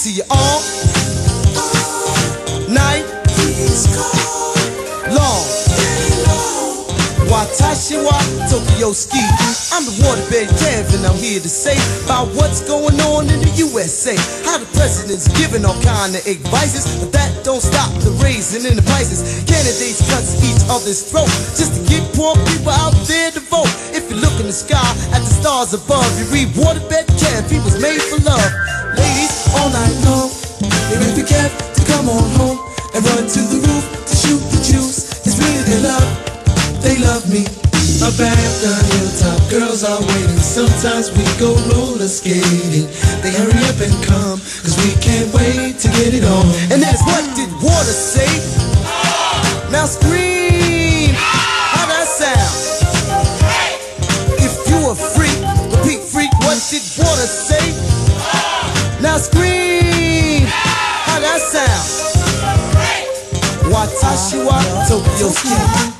to you all night long. Watashiwa, Tokyo Ski. I'm the waterbed Kev, and I'm here to say about what's going on in the USA. How the president's giving all kind of advices, but that don't stop the raising in the prices. Candidates cut each other's throat just to get poor people out there to vote. If you look in the sky at the stars above, you read waterbed Kev, he was made for love all night long. They rent for cab to come on home and run to the roof to shoot the juice. It's me they love, they love me. Up at the hilltop girls are waiting. Sometimes we go roller skating. They hurry up and come, cause we can't wait to get it on. And that's what did water say? Now scream. Watashiwa Tokyo Skin.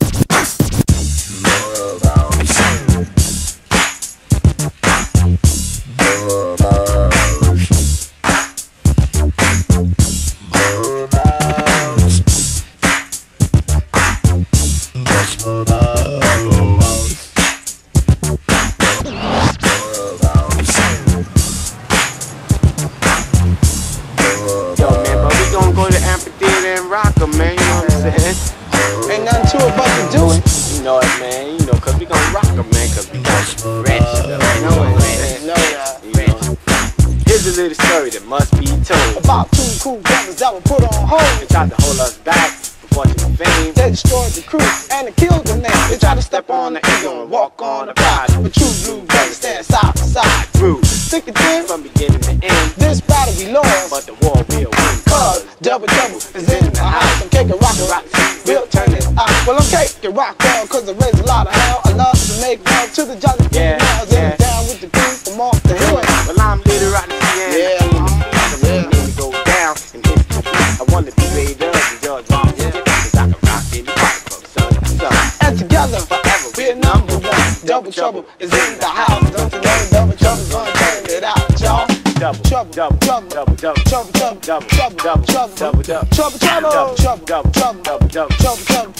trouble, trouble, double, trouble, double, trouble, double, double, trouble, trouble, double, trouble, double, trouble, double, double, trouble, trouble, double, trouble, double, trouble, double, trouble, double, trouble, double, trouble, double, trouble, double, double, trouble, double, trouble, double, trouble, double, trouble, double, trouble, double,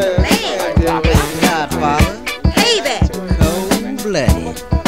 man. Godfather, Payback. cold blooded.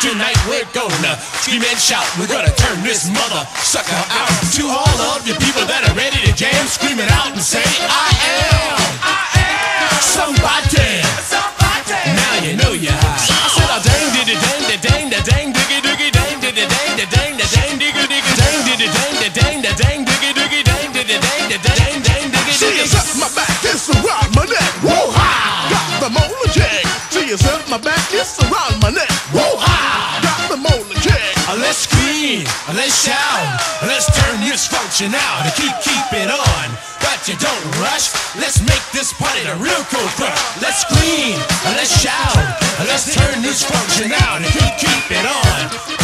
Tonight we're gonna scream and shout. We're gonna turn this mother sucker out. To all of you people that are ready to jam, screaming out and say, I am. I am. Somebody. Let's turn this function out and keep keeping on. But you don't rush. Let's make this party a real cool. Let's scream, let's shout, let's turn this function out and keep keeping on.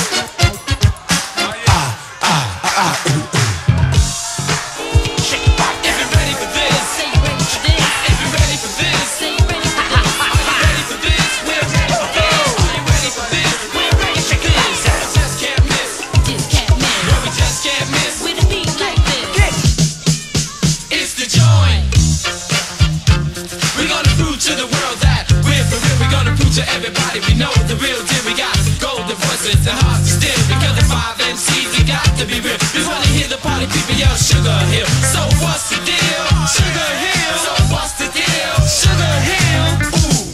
Sugar Hill. So what's the deal? Sugar Hill. So what's the deal? Sugar Hill. Ooh,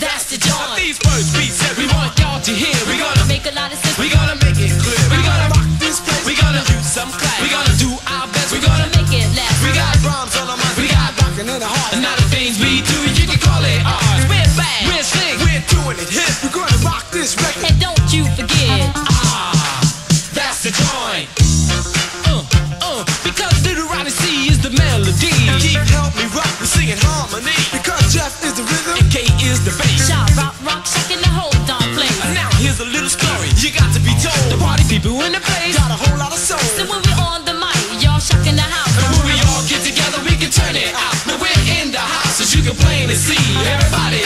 that's the joint. These beats we want y'all to hear. We gonna make a lot of. We gonna make it clear. We gonna rock this place. We gonna some. We gonna do our best. We gonna make it last. We got rhymes on our minds. We got rockin' in the heart. And now the things we do, you can call it ours. We're back, We're sick. We're doing it. boo in the place. Got a whole lot of soul. And when we on the mic, y'all shocking the house. And when we all get together, we can turn it out. Now we're in the house, so you can plainly see. Everybody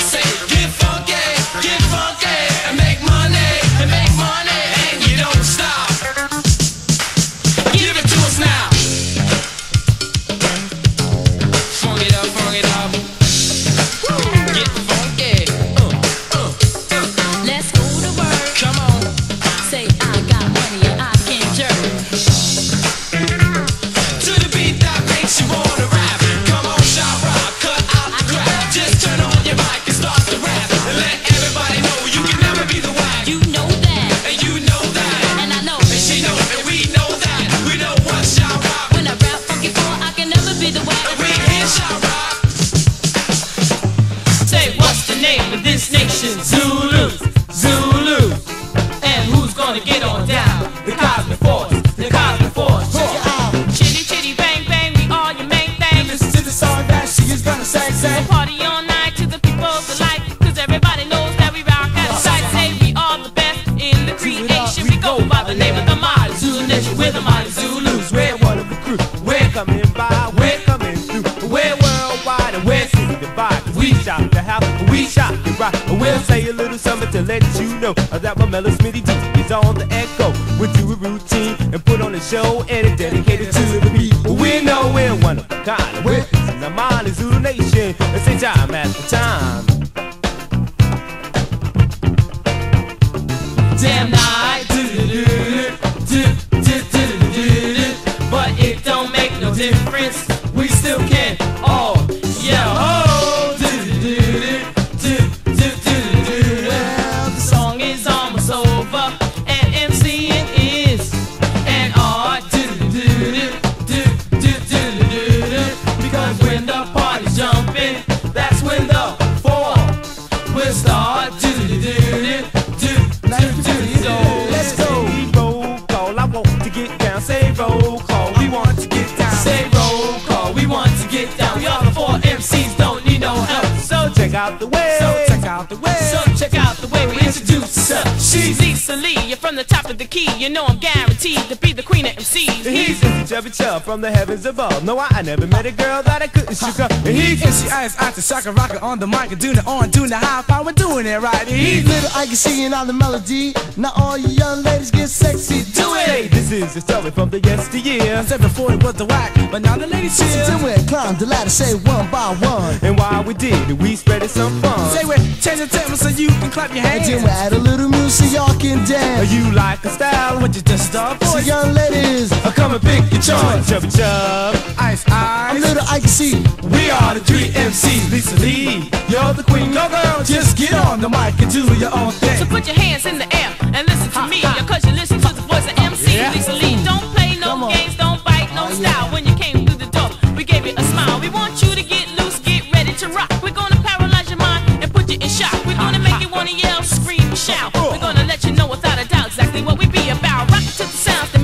From the heavens above. No, I, I never met a girl that I couldn't shook up. And he's MC Ice out the shaka rocker on the mic and doing it on, doing the high power, doing it right. He's little I can see singing on the melody. Now all you young ladies get sexy, do Hey, it. this is the story from the yesteryear. I said before it was the whack, but now the ladies cheer. Do we climb the ladder, say one by one. And while we did it, we spread it some fun. Say we change the tempo so you can clap your hands. And then we add a little music so y'all can dance. Are you like the style? What you just start So young ladies, Uh, Come and pick your choice. Chubby Chub. Ice Ice, I'm Ice. little Ike C. We are the three MCs. Lisa Lee, you're the queen. Go girl, just get on the mic and do your own thing. So put your hands in the air and listen to me. Cause you listen to the voice of MC Yeah. Lisa Lee. Don't play no games, don't bite no oh, style. When you came through the door, we gave you a smile. We want you to get loose, get ready to rock. We're gonna paralyze your mind and put you in shock. We're gonna make you wanna yell, scream, shout. We're gonna let you know without a doubt exactly what we be about. Rock to the sounds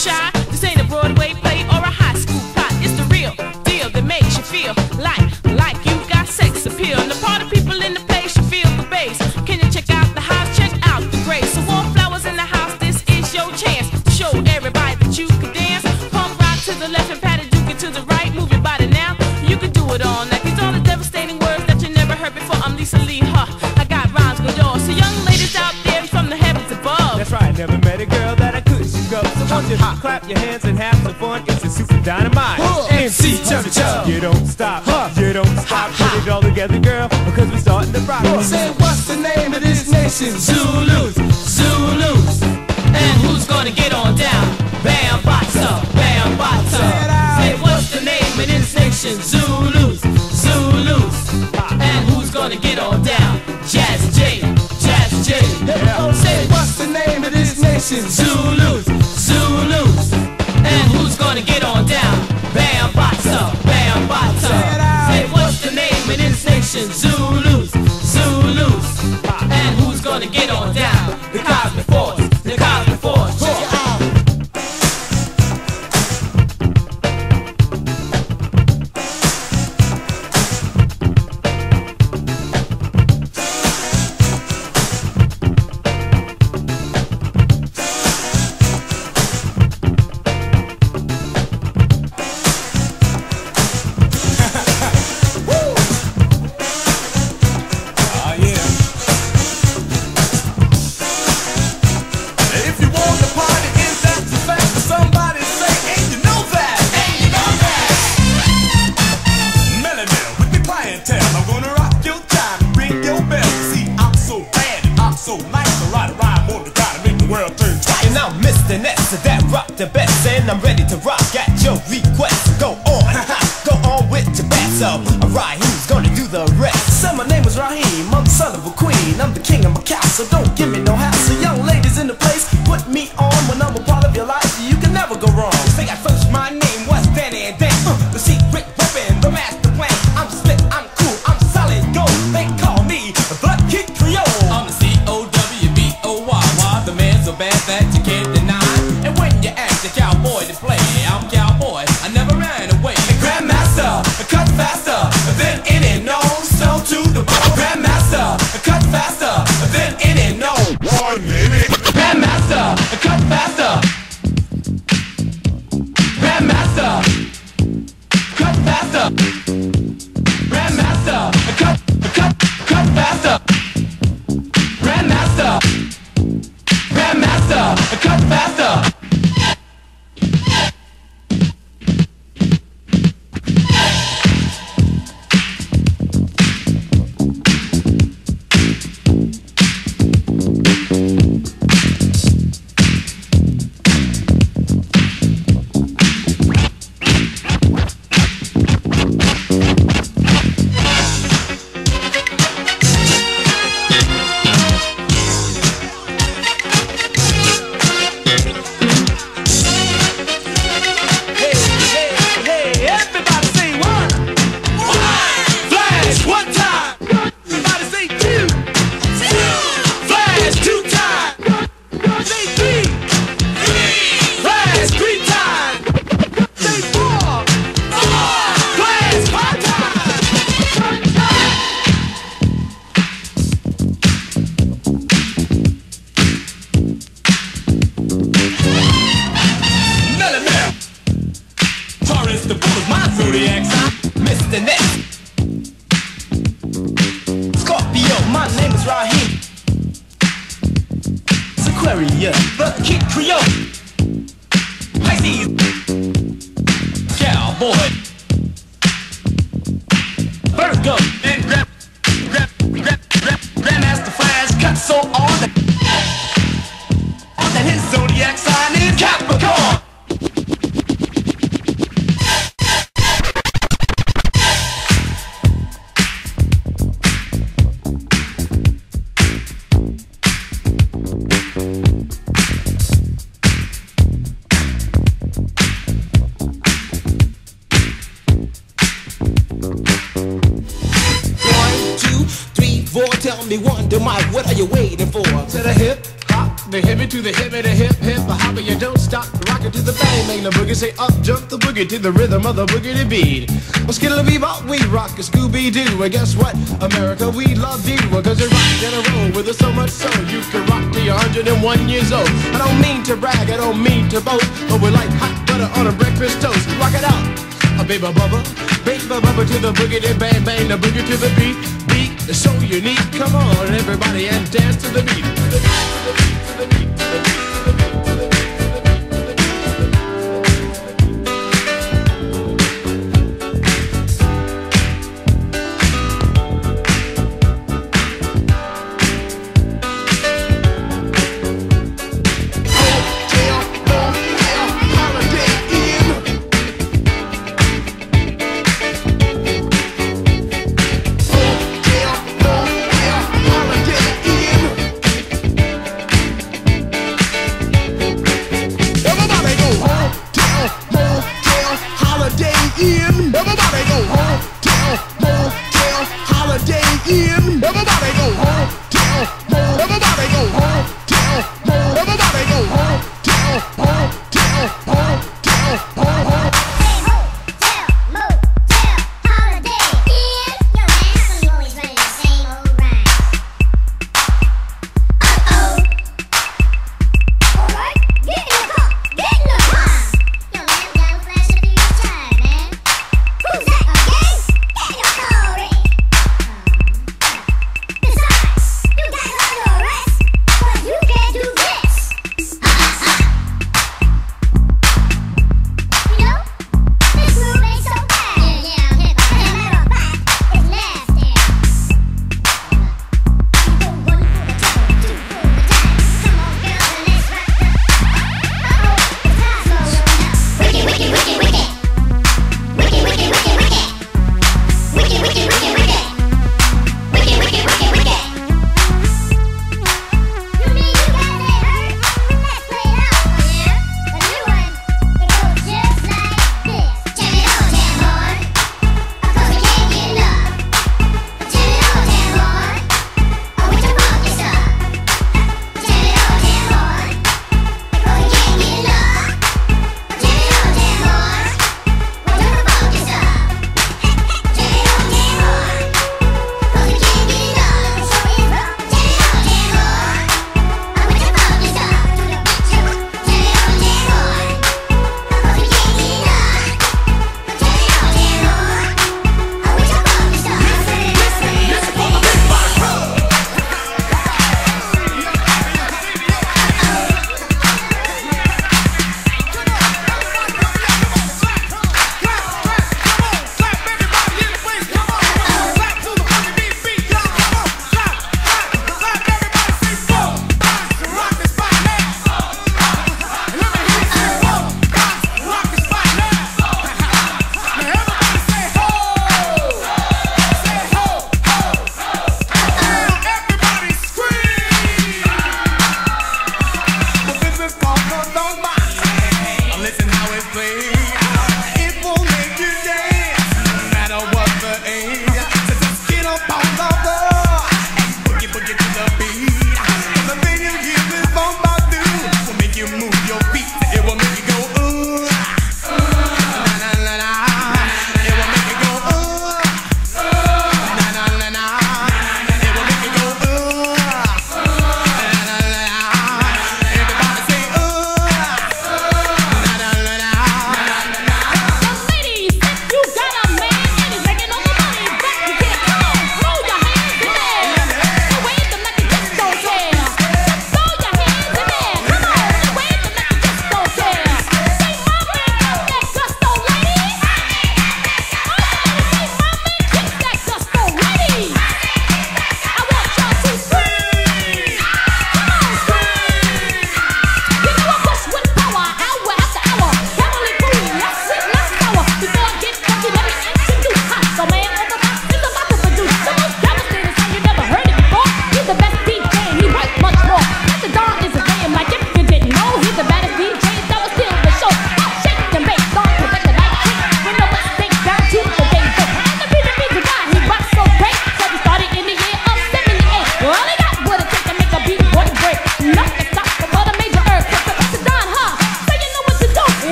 This ain't a Broadway play or a high school plot. It's the real deal that makes you feel like, like you got sex appeal. And the party people in the place, you feel the bass. Can you check out the house? Check out the grace. So wallflowers in the house, this is your chance to show everybody that you can dance. Pump rock to the left and pat duke it to the right. Move your body now. You can do it all. Shook up. So clap your hands and have some fun? It's a super dynamite. MC Chubby Chub. You don't stop, Huh. you don't stop. Put it all together, girl, because we're starting to rock. Say what's the name of this nation? Zulus, Zulus. And who's gonna get on down? Bambaataa, bam, bata. Say what's the name of this nation? Zulus, Zulus. And who's gonna get on down? Jazz J, Jazz J. Say what's the name of this nation? Zulus, Zulus. And who's gonna get on the rhythm of the boogity bead. Well, skittle bebop, we rock a Scooby Doo. And guess what? America, we love you. Well, you rock and in a row with us so much so you can rock till you're 101 years old. I don't mean to brag, I don't mean to boast, but we're like hot butter on a breakfast toast. Rock it out, a baby bubba, baby bubba to the boogity bang bang, the boogie to the beat. Beat is so unique. Come on, everybody, and dance to the beat. To the beat, to the beat.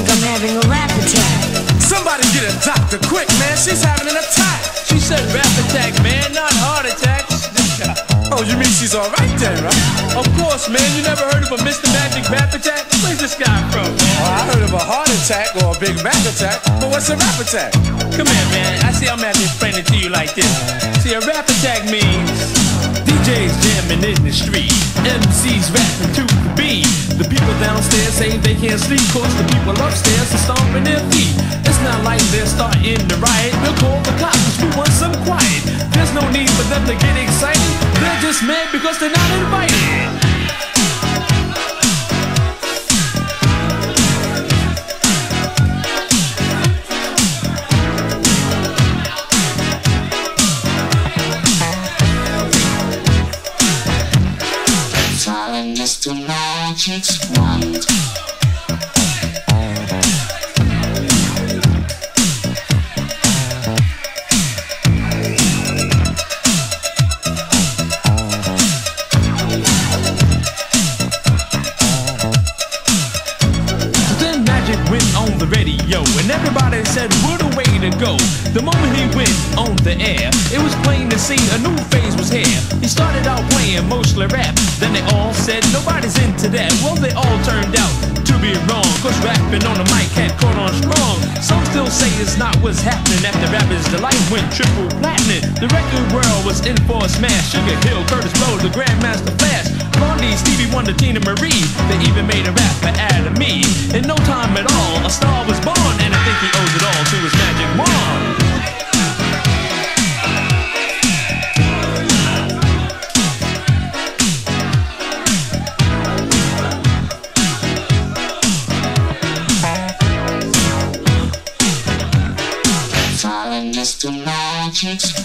Think I'm having a rap attack. Somebody get a doctor quick, man. She's having an attack. She said rap attack, man, not heart attack. Oh, you mean she's alright then, right? Of course, man. You never heard of a Mr. Magic rap attack? Where's this guy from? Oh, I heard of a heart attack or a Big Mac attack, but what's a rap attack? Come here, man. I see I'm having to explain it to you like this. See, a rap attack means DJs jamming in the street, MCs rapping to the beat. The people downstairs say they can't sleep, cause the people upstairs are stomping their feet. It's not like they're starting to riot. We'll call the cops, we want some quiet. There's no need for them to get excited. They're just mad because they're not invited. Magic's strong. Some still say it's not what's happening after rappers' delight went triple platinum. The record world was in for a smash. Sugar Hill, Kurtis Blow, the Grandmaster Flash. Blondie, Stevie Wonder, Teena Marie. They even made a rapper out of me. In no time at all, a star was born, and I think he owes it all to his magic wand. Magic's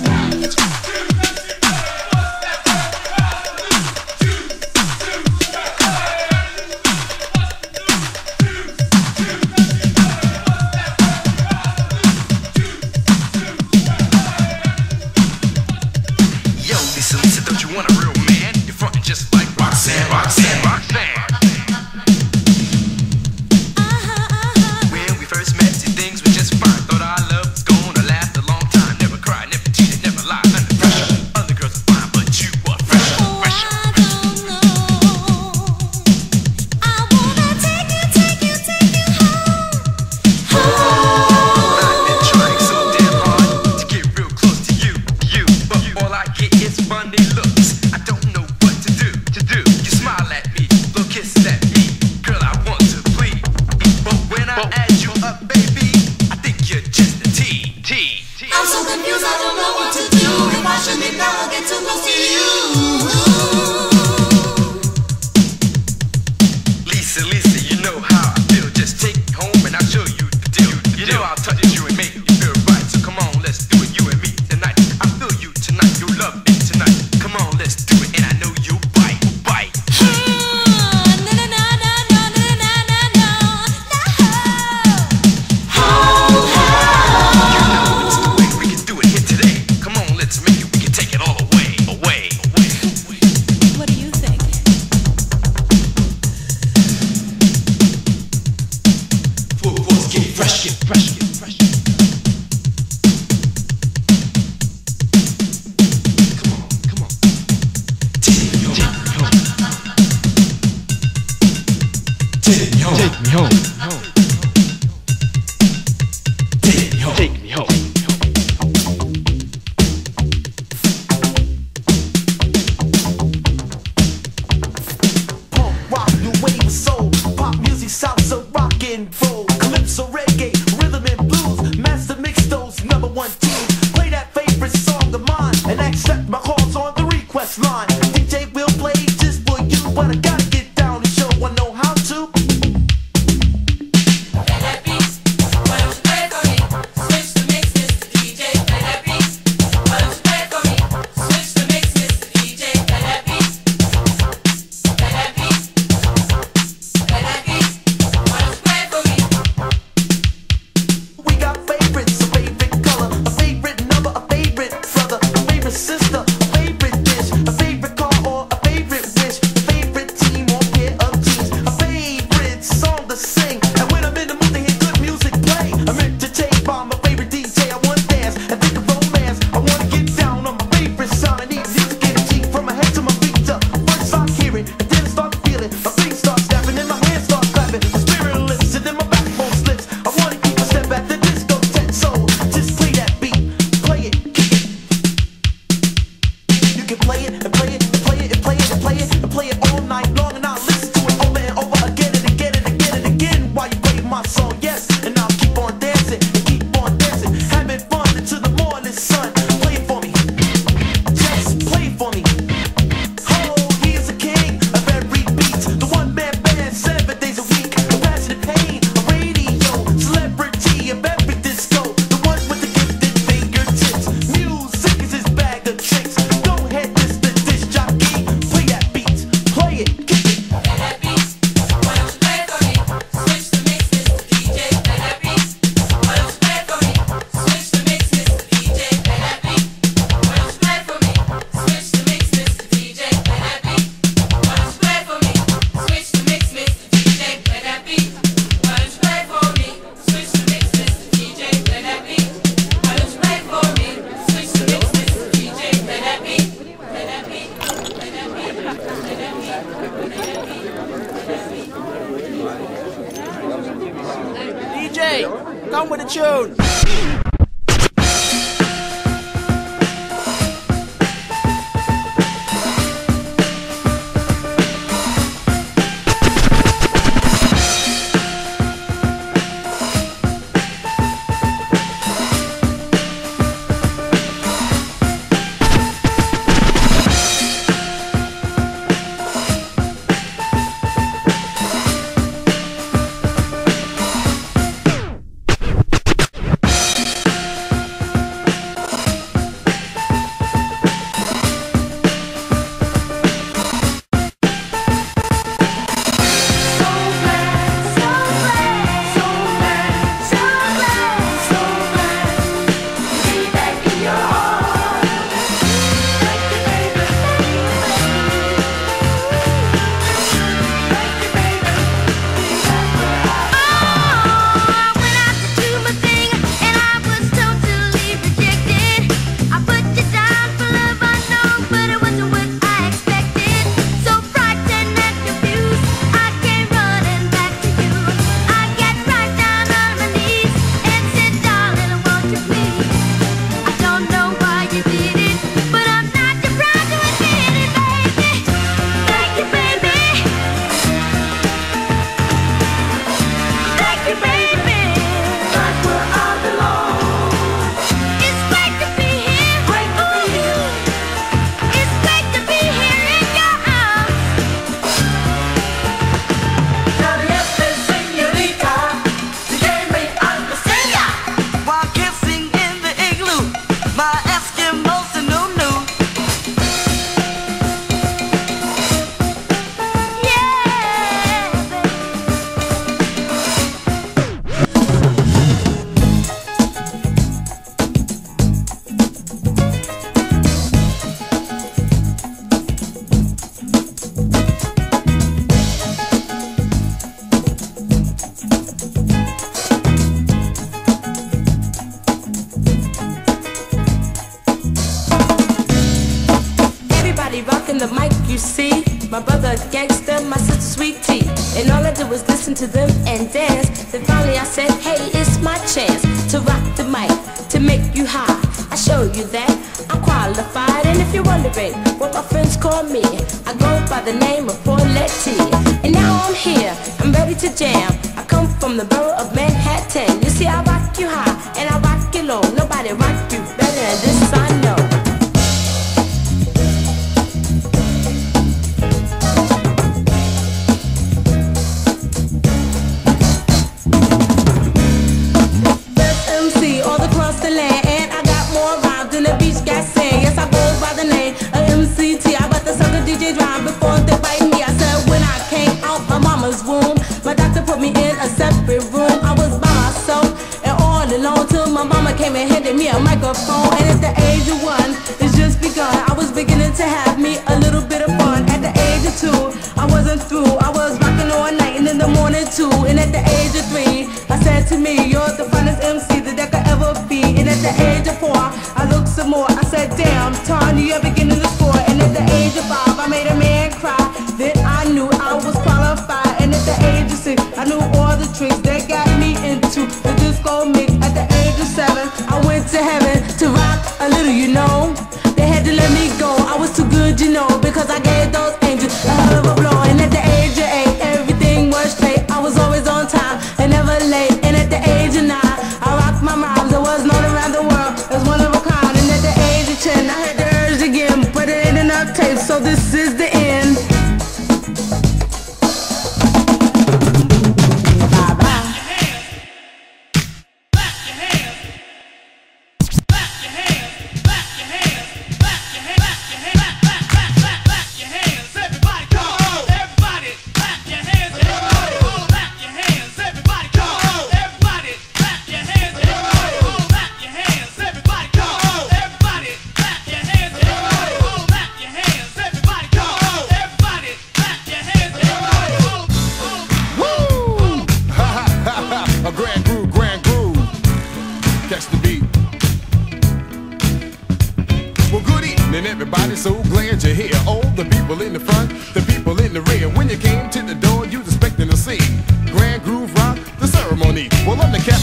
here, I'm ready to jam. I come from the borough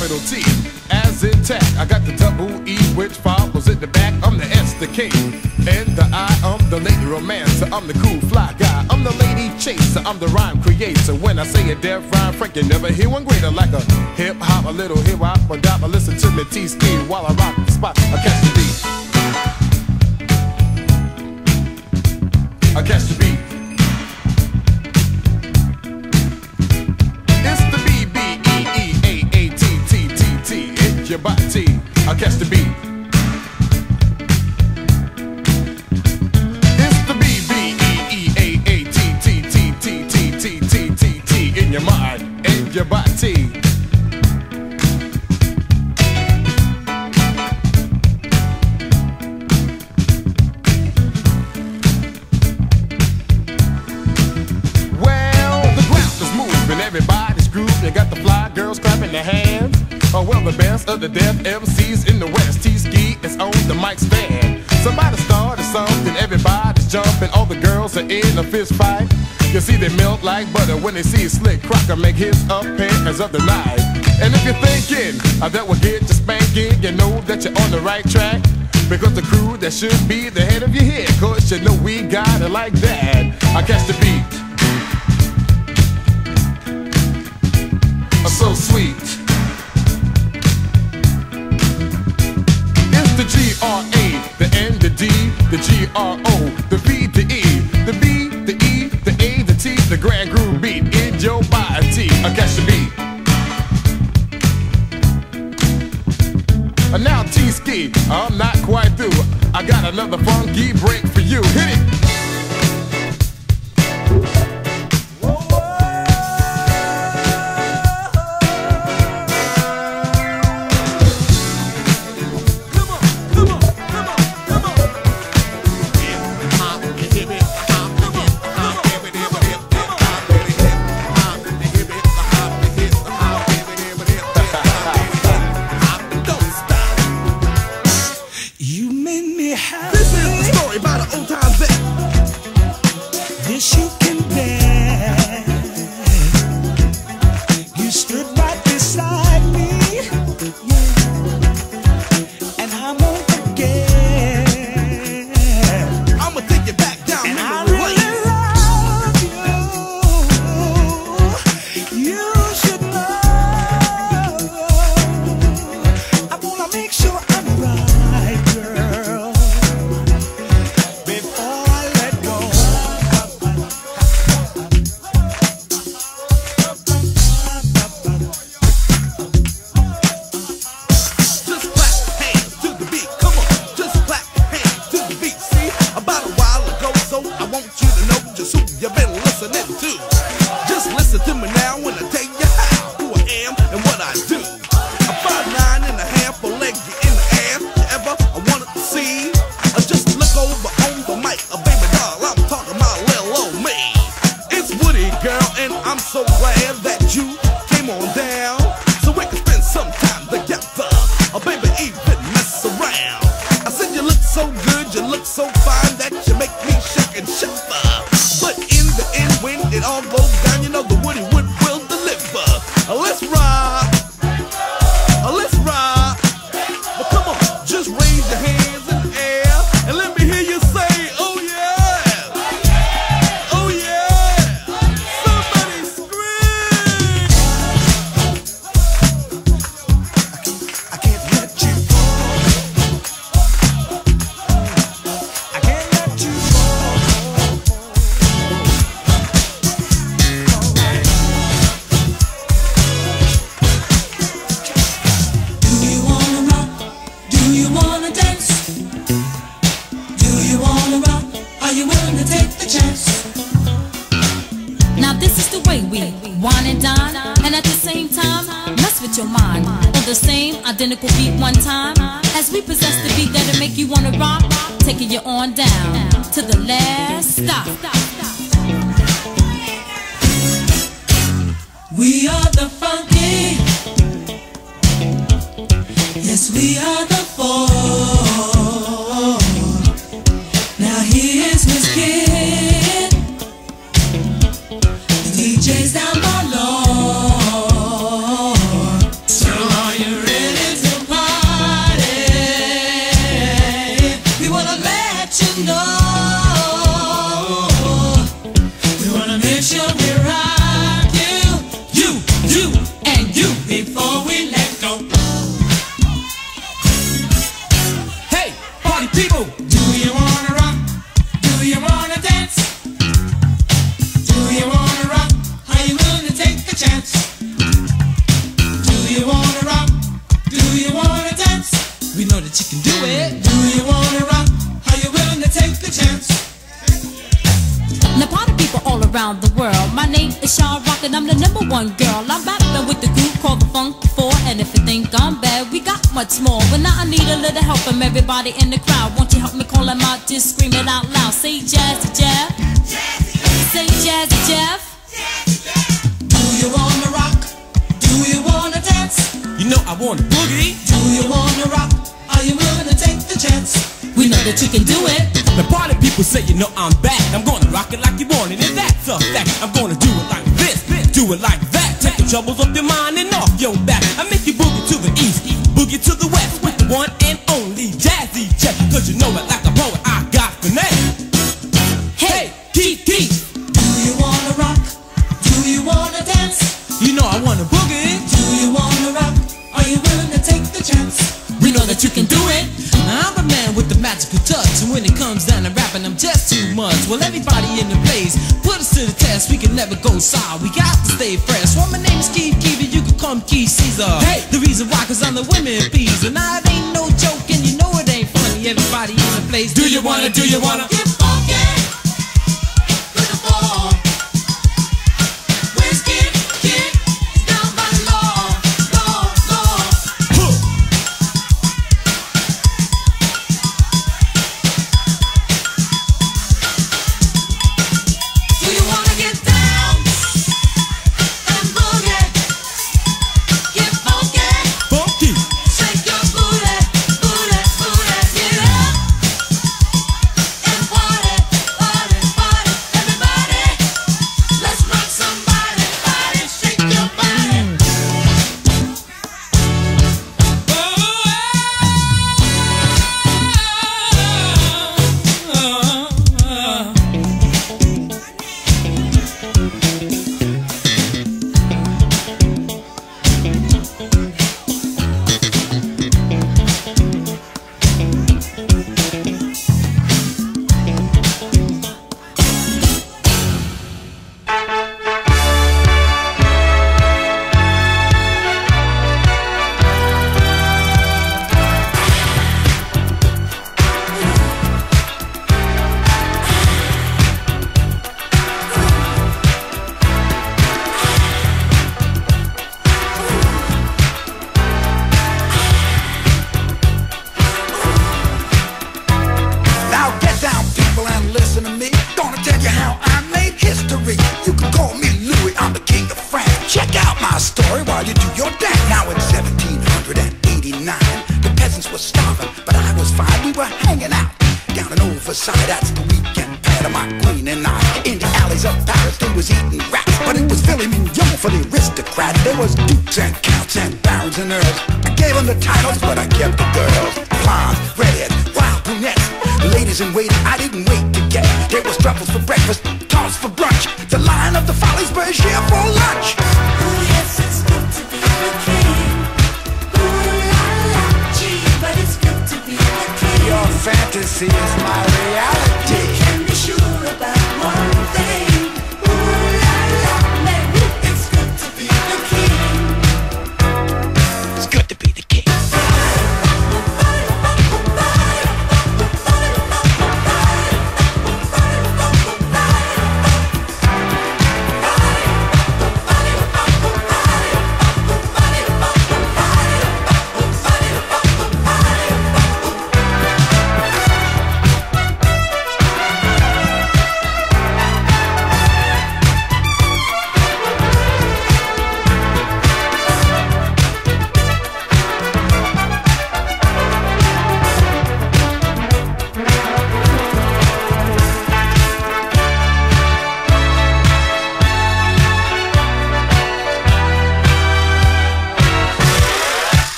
capital T. As in tack, I got the double E, which follows in the back. I'm the S, the K, and the I. I'm the lady romancer. I'm the cool fly guy. I'm the lady chaser. I'm the rhyme creator. When I say a deaf rhyme, Frank, you never hear one greater. Like a hip hop, a little hip hop, a dop. Listen to me, T. Steve, while I rock the spot. I catch the beat. I catch the beat. Your body. I catch the beat. Jumping. All the girls are in a fist fight. You see, they melt like butter when they see Slick Crocker make his appearance of the night. And if you're thinking uh, that will get you spanking, you know that you're on the right track. Because the crew that should be the head of your head, cause you know we got it like that. I catch the beat. so sweet. The N, the D, the G-R-O, the V, the E, the B, the E, the A, the T, the grand groove beat in your body. I catch the beat. And now T-Ski, I'm not quite through. I got another funky break for you. Hit it! You on down to the last stop. We are the funky. Yes, we are